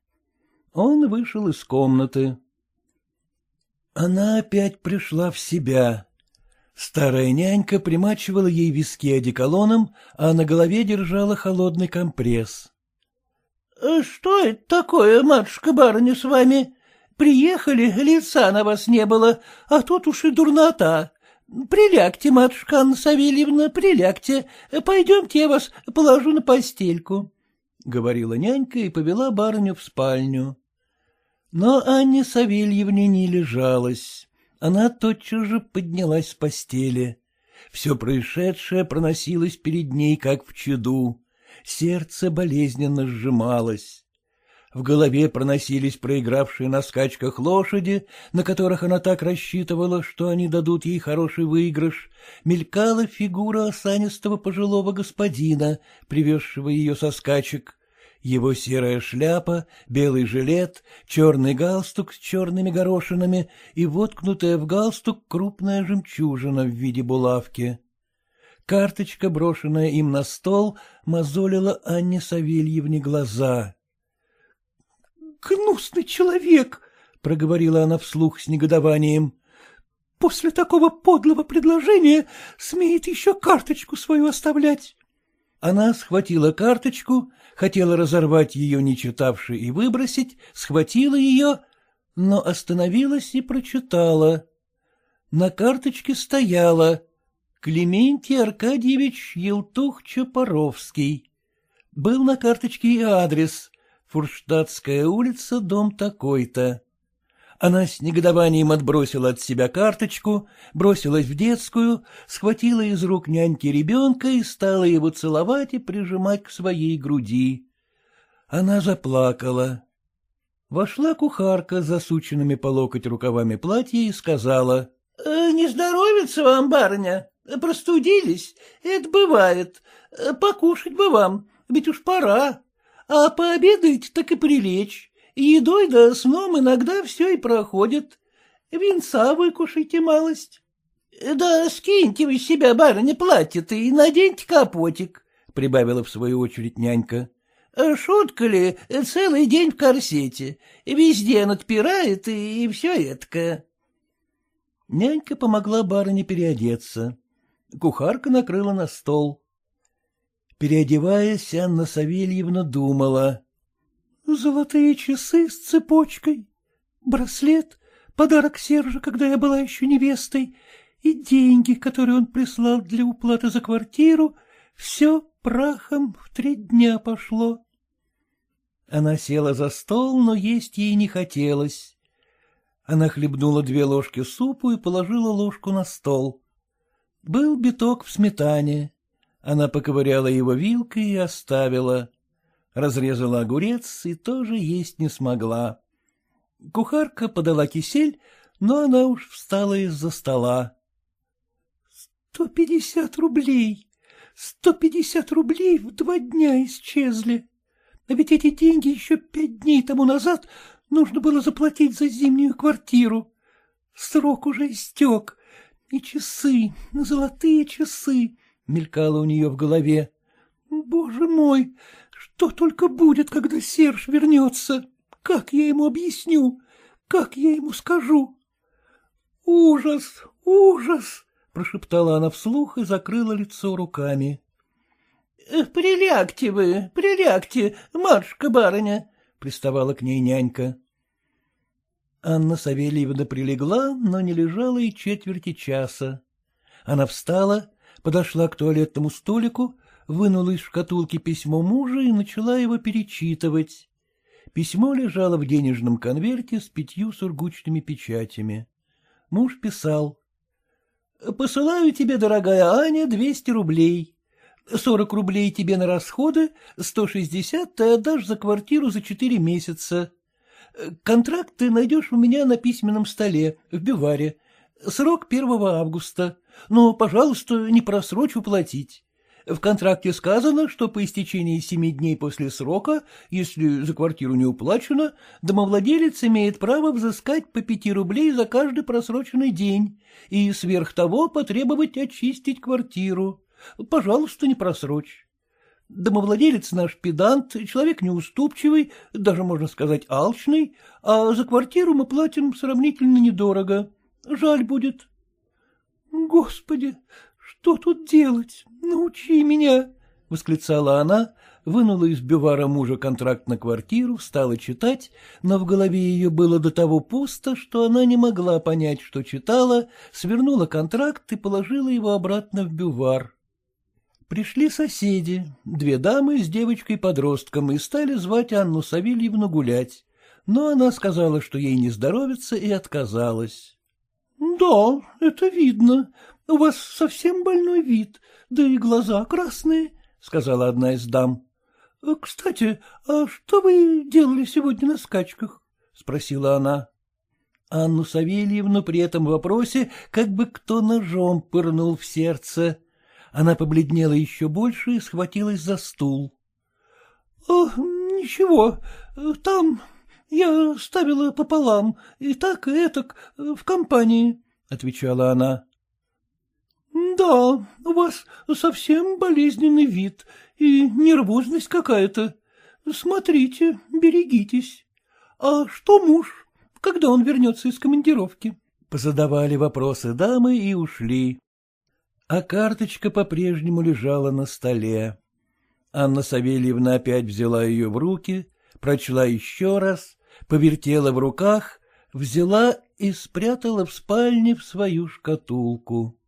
Он вышел из комнаты. Она опять пришла в себя. Старая нянька примачивала ей виски одеколоном, а на голове держала холодный компресс. «Э, — Что это такое, матушка-барыня, с вами? Приехали, лица на вас не было, а тут уж и дурнота. Прилягте, матушка Анна Савельевна, прилягте. Пойдемте, я вас положу на постельку, — говорила нянька и повела барыню в спальню. Но Анне Савельевне не лежалась. Она тотчас же поднялась с постели. Все происшедшее проносилось перед ней, как в чаду. Сердце болезненно сжималось. В голове проносились проигравшие на скачках лошади, на которых она так рассчитывала, что они дадут ей хороший выигрыш, мелькала фигура осанистого пожилого господина, привезшего ее со скачек, его серая шляпа, белый жилет, черный галстук с черными горошинами и воткнутая в галстук крупная жемчужина в виде булавки. Карточка, брошенная им на стол, мозолила Анне Савельевне глаза. — Гнусный человек! — проговорила она вслух с негодованием. — После такого подлого предложения смеет еще карточку свою оставлять. Она схватила карточку, хотела разорвать ее, не читавши, и выбросить, схватила ее, но остановилась и прочитала. На карточке стояла Клементий Аркадьевич Елтух-Чапоровский. Был на карточке и адрес — Фурштадтская улица, дом такой-то. Она с негодованием отбросила от себя карточку, бросилась в детскую, схватила из рук няньки ребенка и стала его целовать и прижимать к своей груди. Она заплакала. Вошла кухарка засученными по локоть рукавами платья и сказала. «Э, — Не здоровится вам, барыня? Простудились? Это бывает. Покушать бы вам, ведь уж пора. А пообедать так и прилечь. Едой да сном иногда все и проходит. Винца выкушайте малость. Да скиньте вы себя, барыня, платье-то и наденьте капотик, — прибавила в свою очередь нянька. Шутка ли, целый день в корсете, везде надпирает и, и все это. Нянька помогла барыне переодеться. Кухарка накрыла на стол. Переодеваясь, Анна Савельевна думала. Золотые часы с цепочкой, браслет, подарок Сержа, когда я была еще невестой, и деньги, которые он прислал для уплаты за квартиру, все прахом в три дня пошло. Она села за стол, но есть ей не хотелось. Она хлебнула две ложки супу и положила ложку на стол. Был биток в сметане. Она поковыряла его вилкой и оставила разрезала огурец и тоже есть не смогла. Кухарка подала кисель, но она уж встала из-за стола. — Сто пятьдесят рублей! Сто пятьдесят рублей в два дня исчезли. А ведь эти деньги еще пять дней тому назад нужно было заплатить за зимнюю квартиру. Срок уже истек. И часы, золотые часы, — мелькало у нее в голове. Боже мой, что только будет, когда Серж вернется? Как я ему объясню? Как я ему скажу? Ужас, ужас! — прошептала она вслух и закрыла лицо руками. «Э, — Прилягте вы, прилягте, Маршка-барыня, — приставала к ней нянька. Анна Савельевна прилегла, но не лежала и четверти часа. Она встала, подошла к туалетному столику, вынула из шкатулки письмо мужа и начала его перечитывать. Письмо лежало в денежном конверте с пятью сургучными печатями. Муж писал. — Посылаю тебе, дорогая Аня, двести рублей. Сорок рублей тебе на расходы, сто шестьдесят ты отдашь за квартиру за четыре месяца. Контракт ты найдешь у меня на письменном столе, в биваре. Срок первого августа. Но, пожалуйста, не просрочь уплатить. В контракте сказано, что по истечении семи дней после срока, если за квартиру не уплачено, домовладелец имеет право взыскать по пяти рублей за каждый просроченный день и сверх того потребовать очистить квартиру. Пожалуйста, не просрочь. Домовладелец наш педант, человек неуступчивый, даже, можно сказать, алчный, а за квартиру мы платим сравнительно недорого. Жаль будет. — Господи, что тут делать? Научи меня! — восклицала она, вынула из бювара мужа контракт на квартиру, стала читать, но в голове ее было до того пусто, что она не могла понять, что читала, свернула контракт и положила его обратно в бювар. Пришли соседи, две дамы с девочкой-подростком, и стали звать Анну Савельевну гулять. Но она сказала, что ей не здоровится, и отказалась. — Да, это видно. У вас совсем больной вид, да и глаза красные, — сказала одна из дам. — Кстати, а что вы делали сегодня на скачках? — спросила она. Анну Савельевну при этом вопросе как бы кто ножом пырнул в сердце. Она побледнела еще больше и схватилась за стул. — Ничего, там я ставила пополам, и так, и этак, в компании, — отвечала она. — Да, у вас совсем болезненный вид и нервозность какая-то. Смотрите, берегитесь. А что муж? Когда он вернется из командировки? Позадавали вопросы дамы и ушли а карточка по-прежнему лежала на столе. Анна Савельевна опять взяла ее в руки, прочла еще раз, повертела в руках, взяла и спрятала в спальне в свою шкатулку.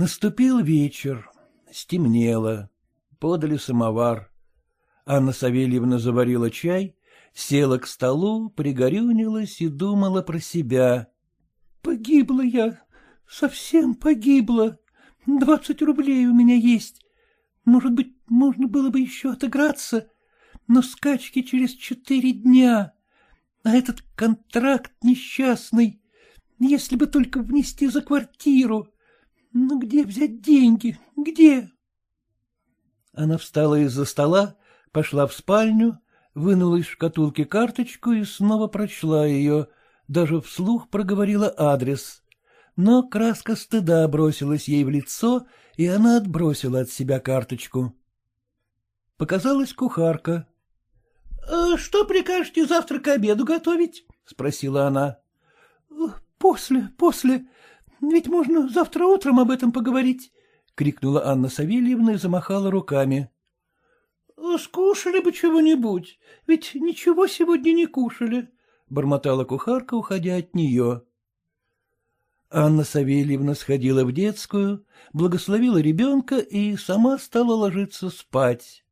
Наступил вечер, стемнело, подали самовар. Анна Савельевна заварила чай, села к столу, пригорюнилась и думала про себя. — Погибла я, Совсем погибла. Двадцать рублей у меня есть. Может быть, можно было бы еще отыграться, но скачки через четыре дня. А этот контракт несчастный, если бы только внести за квартиру. Ну где взять деньги? Где? Она встала из-за стола, пошла в спальню, вынула из шкатулки карточку и снова прочла ее, даже вслух проговорила адрес но краска стыда бросилась ей в лицо, и она отбросила от себя карточку. Показалась кухарка. «А — Что прикажете завтра к обеду готовить? — спросила она. — После, после. Ведь можно завтра утром об этом поговорить, — крикнула Анна Савельевна и замахала руками. — Скушали бы чего-нибудь, ведь ничего сегодня не кушали, — бормотала кухарка, уходя от нее. Анна Савельевна сходила в детскую, благословила ребенка и сама стала ложиться спать.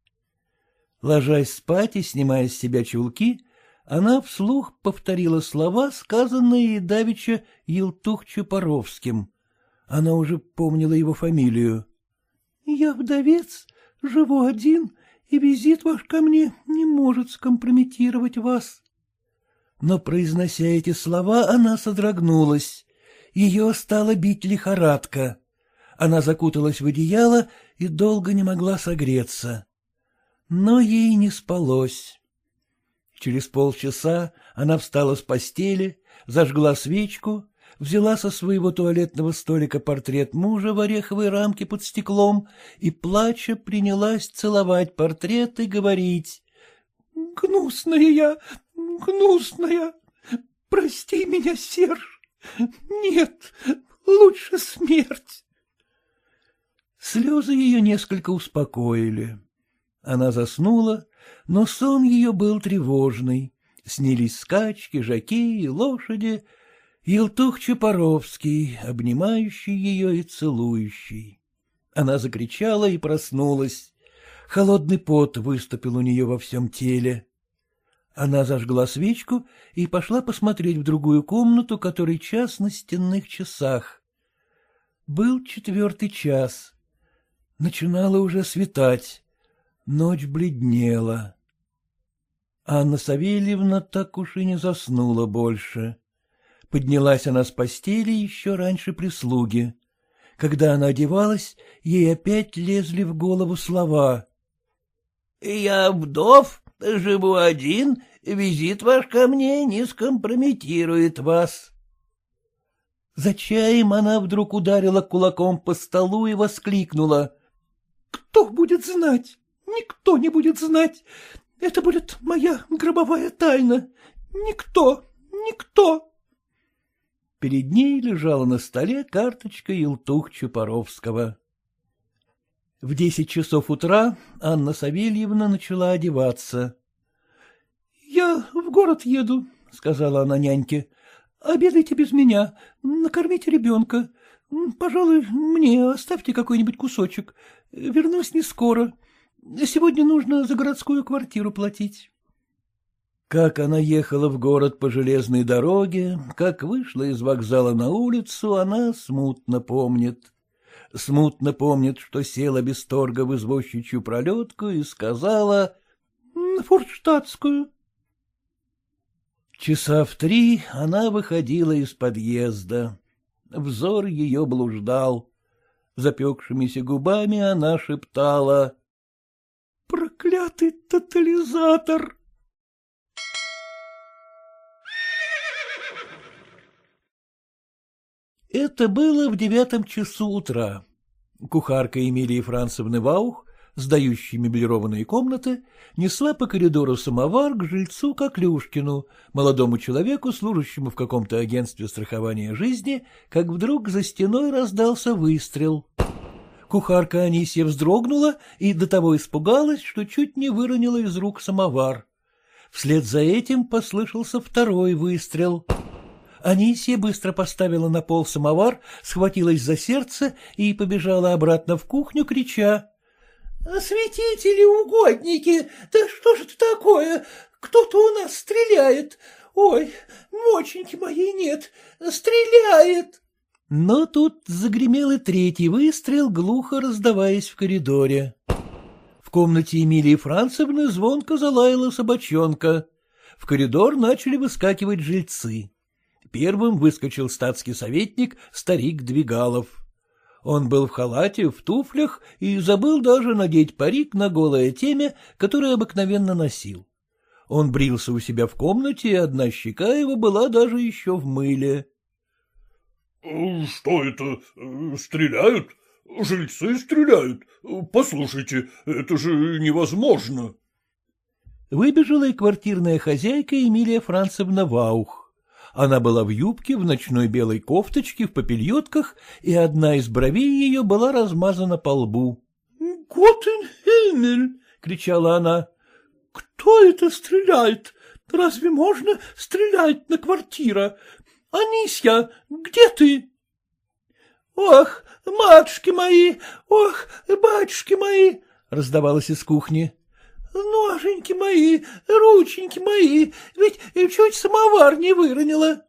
Ложась спать и снимая с себя чулки, она вслух повторила слова, сказанные давеча Елтух Чапоровским. Она уже помнила его фамилию. — Я вдовец, живу один, и визит ваш ко мне не может скомпрометировать вас. Но, произнося эти слова, она содрогнулась. Ее стала бить лихорадка. Она закуталась в одеяло и долго не могла согреться. Но ей не спалось. Через полчаса она встала с постели, зажгла свечку, взяла со своего туалетного столика портрет мужа в ореховой рамке под стеклом и, плача, принялась целовать портрет и говорить. — Гнусная я, гнусная, прости меня, Серж. Нет, лучше смерть. Слезы ее несколько успокоили. Она заснула, но сон ее был тревожный. Снились скачки, жаки, лошади, Елтух Чапоровский, обнимающий ее и целующий. Она закричала и проснулась. Холодный пот выступил у нее во всем теле. Она зажгла свечку и пошла посмотреть в другую комнату, который час на стенных часах. Был четвертый час. Начинало уже светать. Ночь бледнела. Анна Савельевна так уж и не заснула больше. Поднялась она с постели еще раньше прислуги. Когда она одевалась, ей опять лезли в голову слова. — Я вдов, живу один, визит ваш ко мне не скомпрометирует вас. За чаем она вдруг ударила кулаком по столу и воскликнула. — Кто будет знать? Никто не будет знать. Это будет моя гробовая тайна. Никто, никто. Перед ней лежала на столе карточка Елтух Чупаровского. В десять часов утра Анна Савельевна начала одеваться. — Я в город еду, — сказала она няньке. — Обедайте без меня, накормите ребенка. Пожалуй, мне оставьте какой-нибудь кусочек. Вернусь не скоро. Сегодня нужно за городскую квартиру платить. Как она ехала в город по железной дороге, как вышла из вокзала на улицу, она смутно помнит. Смутно помнит, что села без торга в извозчичью пролетку и сказала «Форштадтскую». Часа в три она выходила из подъезда. Взор ее блуждал. Запекшимися губами она шептала Проклятый тотализатор! Это было в девятом часу утра. Кухарка Эмилии Францевны Ваух, сдающей меблированные комнаты, несла по коридору самовар к жильцу Коклюшкину, молодому человеку, служащему в каком-то агентстве страхования жизни, как вдруг за стеной раздался выстрел. Кухарка Анисья вздрогнула и до того испугалась, что чуть не выронила из рук самовар. Вслед за этим послышался второй выстрел. Анисия быстро поставила на пол самовар, схватилась за сердце и побежала обратно в кухню, крича. — Светители, угодники, да что же это такое? Кто-то у нас стреляет. Ой, моченьки моей нет, стреляет. Но тут загремел и третий выстрел, глухо раздаваясь в коридоре. В комнате Эмилии Францевны звонко залаяла собачонка. В коридор начали выскакивать жильцы. Первым выскочил статский советник, старик Двигалов. Он был в халате, в туфлях и забыл даже надеть парик на голое темя, которое обыкновенно носил. Он брился у себя в комнате, и одна щека его была даже еще в мыле. — Что это? Стреляют? Жильцы стреляют. Послушайте, это же невозможно. Выбежала и квартирная хозяйка Эмилия Францевна Ваух. Она была в юбке, в ночной белой кофточке, в попельотках, и одна из бровей ее была размазана по лбу. — Готен Химмель! — кричала она. — Кто это стреляет? Разве можно стрелять на квартира? Анисья, где ты? — Ох, матушки мои, ох, батюшки мои! — раздавалось из кухни. — Ноженьки мои, рученьки мои, ведь чуть самовар не выронила.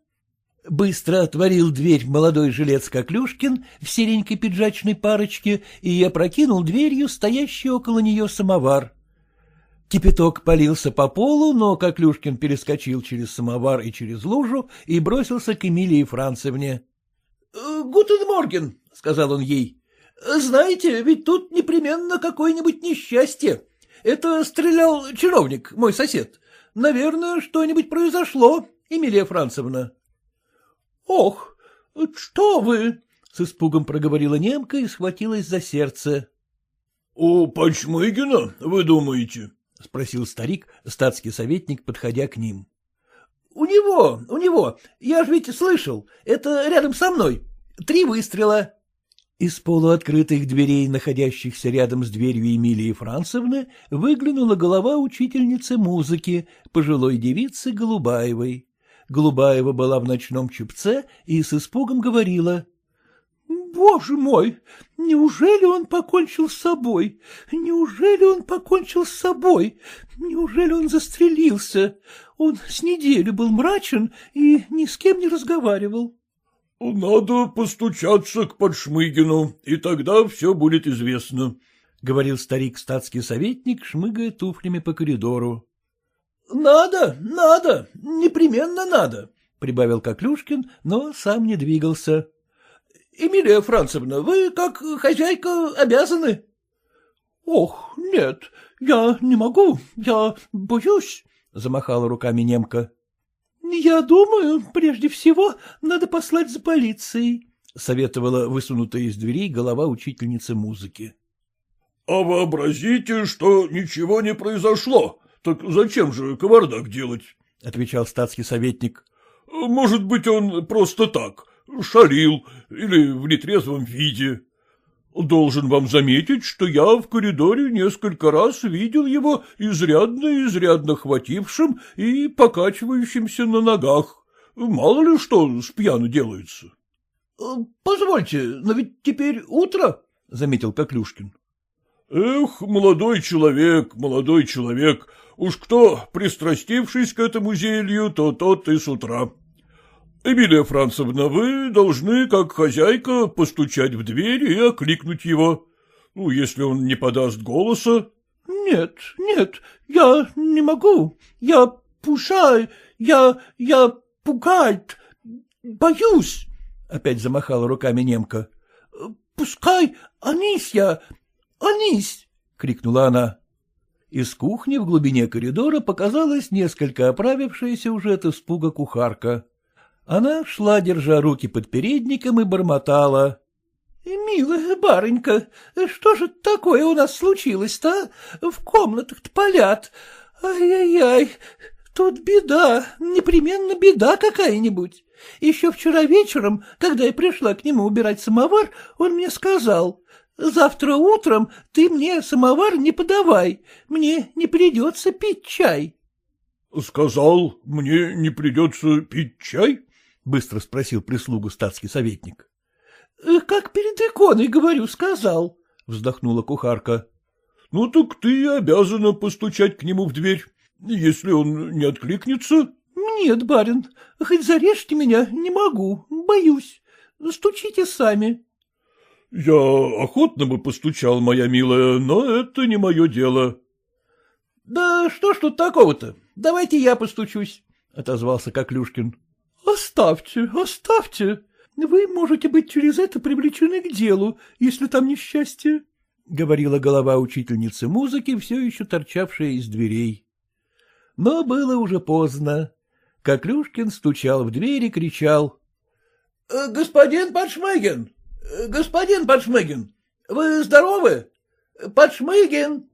Быстро отворил дверь молодой жилец Коклюшкин в серенькой пиджачной парочке и опрокинул дверью стоящий около нее самовар. Кипяток полился по полу, но Коклюшкин перескочил через самовар и через лужу и бросился к Эмилии Францевне. «Э, — Guten Morgen, — сказал он ей. — Знаете, ведь тут непременно какое-нибудь несчастье. Это стрелял чиновник, мой сосед. Наверное, что-нибудь произошло, Эмилия Францевна. — Ох, что вы! — с испугом проговорила немка и схватилась за сердце. — У Пачмыгина, вы думаете? — спросил старик, статский советник, подходя к ним. — У него, у него. Я ж ведь слышал. Это рядом со мной. Три выстрела. Из полуоткрытых дверей, находящихся рядом с дверью Эмилии Францевны, выглянула голова учительницы музыки, пожилой девицы Голубаевой. Голубаева была в ночном чепце и с испугом говорила —— Боже мой! Неужели он покончил с собой? Неужели он покончил с собой? Неужели он застрелился? Он с неделю был мрачен и ни с кем не разговаривал. — Надо постучаться к Подшмыгину, и тогда все будет известно, — говорил старик статский советник, шмыгая туфлями по коридору. — Надо, надо, непременно надо, — прибавил Коклюшкин, но сам не двигался. — Эмилия Францевна, вы, как хозяйка, обязаны. — Ох, нет, я не могу, я боюсь, — замахала руками немка. — Я думаю, прежде всего, надо послать за полицией, — советовала высунутая из дверей голова учительницы музыки. — А вообразите, что ничего не произошло. Так зачем же кавардак делать? — отвечал статский советник. — Может быть, он просто так, шалил или в нетрезвом виде. Должен вам заметить, что я в коридоре несколько раз видел его изрядно-изрядно хватившим и покачивающимся на ногах. Мало ли что с пьяну делается. Позвольте, но ведь теперь утро, — заметил Коклюшкин. — Эх, молодой человек, молодой человек, уж кто, пристрастившись к этому зелью, то тот и с утра. Эмилия Францевна, вы должны, как хозяйка, постучать в дверь и окликнуть его. Ну, если он не подаст голоса. — Нет, нет, я не могу. Я пушай, я, я пугает, боюсь, — опять замахала руками немка. — Пускай Анисья, Анись! — крикнула она. Из кухни в глубине коридора показалась несколько оправившаяся уже от испуга кухарка. Она шла, держа руки под передником, и бормотала. — Милая барынька, что же такое у нас случилось-то? А? В комнатах-то палят. Ай-яй-яй, тут беда, непременно беда какая-нибудь. Еще вчера вечером, когда я пришла к нему убирать самовар, он мне сказал, завтра утром ты мне самовар не подавай, мне не придется пить чай. — Сказал, мне не придется пить чай? — быстро спросил прислугу статский советник. «Э, — Как перед иконой, говорю, сказал, — вздохнула кухарка. — Ну так ты обязана постучать к нему в дверь, если он не откликнется. — Нет, барин, хоть зарежьте меня, не могу, боюсь. Стучите сами. — Я охотно бы постучал, моя милая, но это не мое дело. — Да что ж тут такого-то? Давайте я постучусь, — отозвался Коклюшкин. Оставьте, оставьте. Вы можете быть через это привлечены к делу, если там несчастье, — говорила голова учительницы музыки, все еще торчавшая из дверей. Но было уже поздно. Коклюшкин стучал в дверь и кричал. «Э, — Господин Патшмыгин! Господин Патшмыгин! Вы здоровы? Патшмыгин!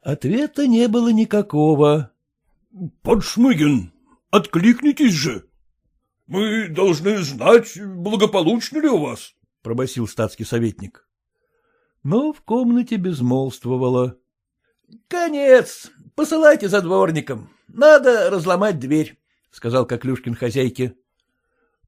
Ответа не было никакого. — Патшмыгин, откликнитесь же! — Мы должны знать, благополучно ли у вас, — пробасил статский советник. Но в комнате безмолвствовало. — Конец! Посылайте за дворником. Надо разломать дверь, — сказал Коклюшкин хозяйке.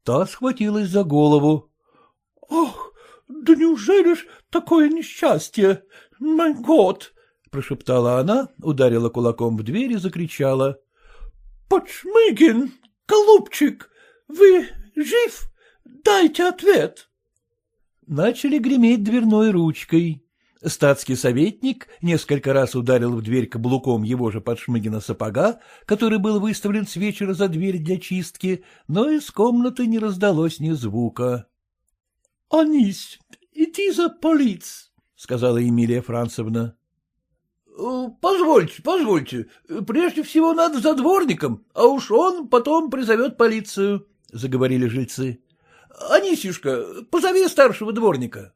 Та схватилась за голову. — Ох, да неужели ж такое несчастье? Мой год! — прошептала она, ударила кулаком в дверь и закричала. — Подшмыгин, голубчик, вы жив? Дайте ответ. Начали греметь дверной ручкой. Статский советник несколько раз ударил в дверь каблуком его же подшмыгина сапога, который был выставлен с вечера за дверь для чистки, но из комнаты не раздалось ни звука. — Анись, иди за полиц, — сказала Эмилия Францевна. Позвольте, позвольте, прежде всего надо за дворником, а уж он потом призовет полицию, — заговорили жильцы. — Анисюшка, позови старшего дворника.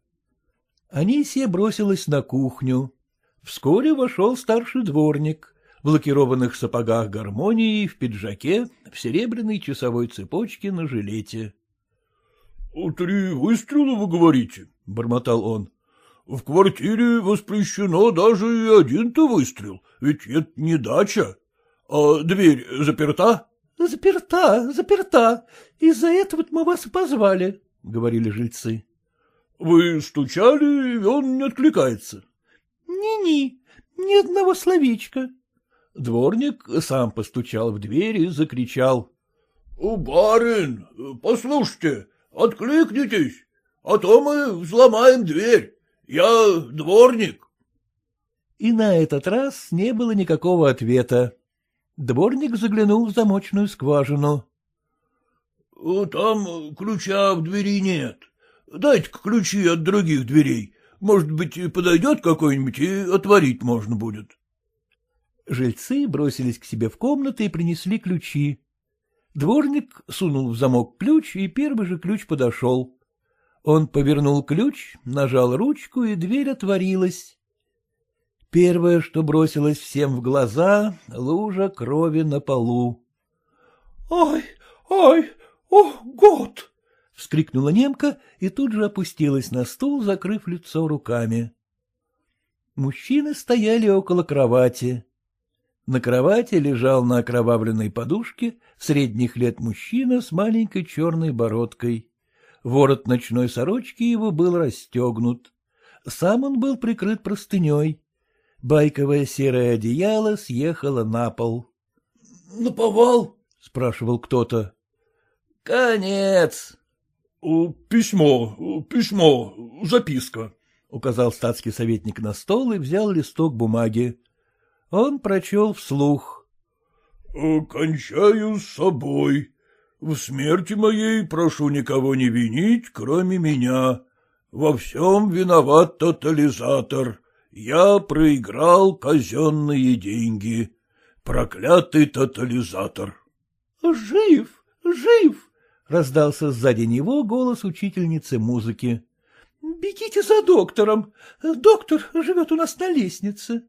Анисия бросилась на кухню. Вскоре вошел старший дворник в лакированных сапогах гармонии, в пиджаке, в серебряной часовой цепочке на жилете. — Три выстрела, вы говорите? — бормотал он. — В квартире воспрещено даже и один-то выстрел, ведь это не дача. А дверь заперта? — Заперта, заперта. Из-за этого мы вас и позвали, — говорили жильцы. Вы стучали, и он не откликается. Ни-ни, ни одного словечка. Дворник сам постучал в дверь и закричал. — Барин, послушайте, откликнитесь, а то мы взломаем дверь. Я дворник. И на этот раз не было никакого ответа. Дворник заглянул в замочную скважину. — Там ключа в двери нет. Дайте-ка ключи от других дверей. Может быть, подойдет какой-нибудь, и отворить можно будет. Жильцы бросились к себе в комнаты и принесли ключи. Дворник сунул в замок ключ, и первый же ключ подошел. Он повернул ключ, нажал ручку, и дверь отворилась. Первое, что бросилось всем в глаза — лужа крови на полу. — Ой, ой, о, год! — вскрикнула немка и тут же опустилась на стул, закрыв лицо руками. Мужчины стояли около кровати. На кровати лежал на окровавленной подушке средних лет мужчина с маленькой черной бородкой. Ворот ночной сорочки его был расстегнут. Сам он был прикрыт простыней. Байковое серое одеяло съехало на пол. — Наповал? — спрашивал кто-то. — Конец, — Письмо, письмо, записка, — указал статский советник на стол и взял листок бумаги. Он прочел вслух. — Кончаю с собой. В смерти моей прошу никого не винить, кроме меня. Во всем виноват тотализатор. Я проиграл казенные деньги. Проклятый тотализатор. — Жив, жив! раздался сзади него голос учительницы музыки. — Бегите за доктором. Доктор живет у нас на лестнице.